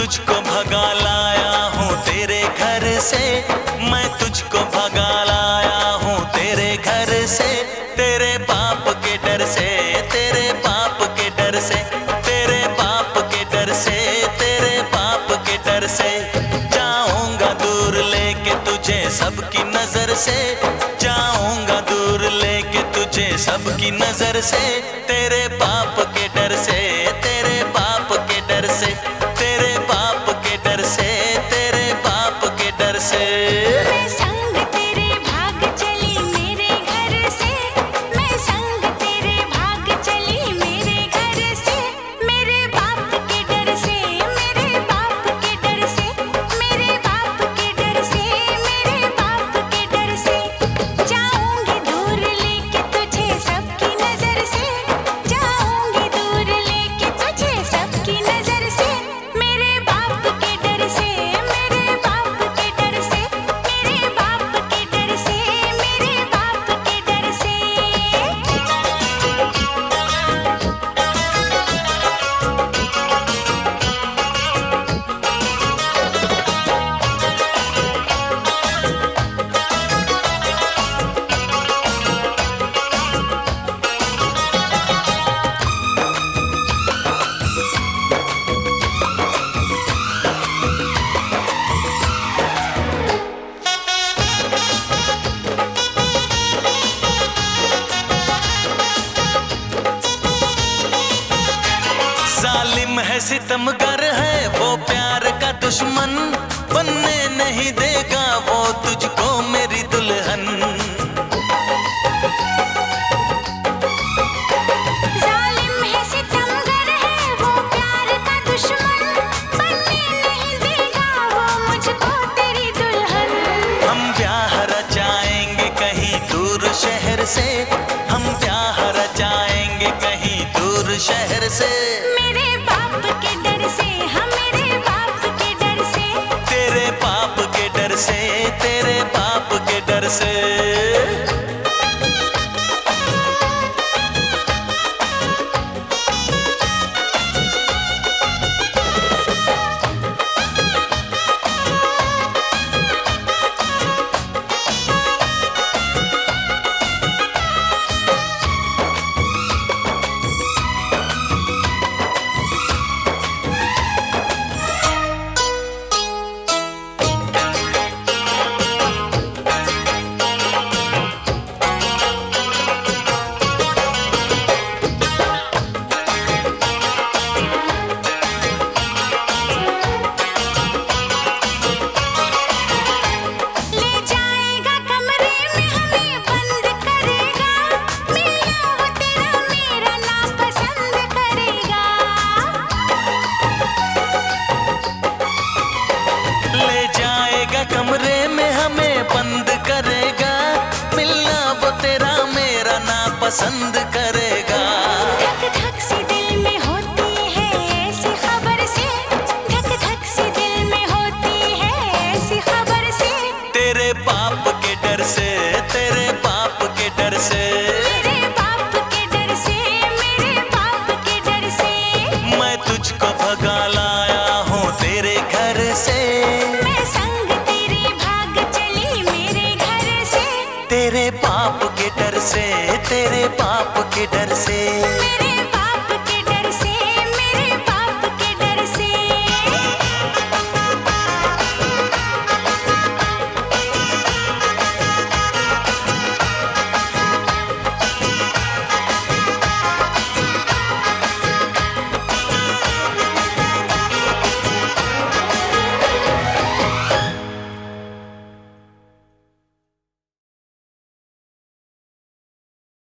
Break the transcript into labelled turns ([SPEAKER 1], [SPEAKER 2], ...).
[SPEAKER 1] तुझको भगा लाया हूँ तेरे घर से। मैं तुझको भगा लाया हूँ तेरे घर से। तेरे बाप के डर से, तेरे बाप के डर से। तेरे बाप के डर से, तेरे बाप के डर से।
[SPEAKER 2] जाऊँगा दूर लेके तुझे सबकी नज़र से। जाऊँगा दूर लेके तुझे सबकी नज़र से। तेरे बाप
[SPEAKER 1] सितमगर है वो प्यार का दुश्मन बनने नहीं देगा वो तुझको मेरी दुल्हन।
[SPEAKER 2] जालिम है सितमगर है वो प्यार का दुश्मन बनने नहीं देगा वो मुझको तेरी दुल्हन।
[SPEAKER 1] हम ब्याह रचाएँगे कहीं दूर शहर से हम ब्याह रचाएँगे कहीं दूर शहर से। तेरे पाप के डर से।
[SPEAKER 2] जाएगा कमरे में हमें बंद करेगा। मिलना वो तेरा मेरा
[SPEAKER 1] ना पसंद करेगा।
[SPEAKER 2] धक धक सी दिल में होती है ऐसी खबर से। धक धक सी दिल में होती है ऐसी खबर से।
[SPEAKER 1] तेरे बाप के डर से तेरे बाप के डर से।
[SPEAKER 2] मेरे बाप के डर से मेरे के डर से।
[SPEAKER 1] मैं तुझको भगा लाया हूँ तेरे घर से।
[SPEAKER 2] तेरे
[SPEAKER 1] पाप के डर से।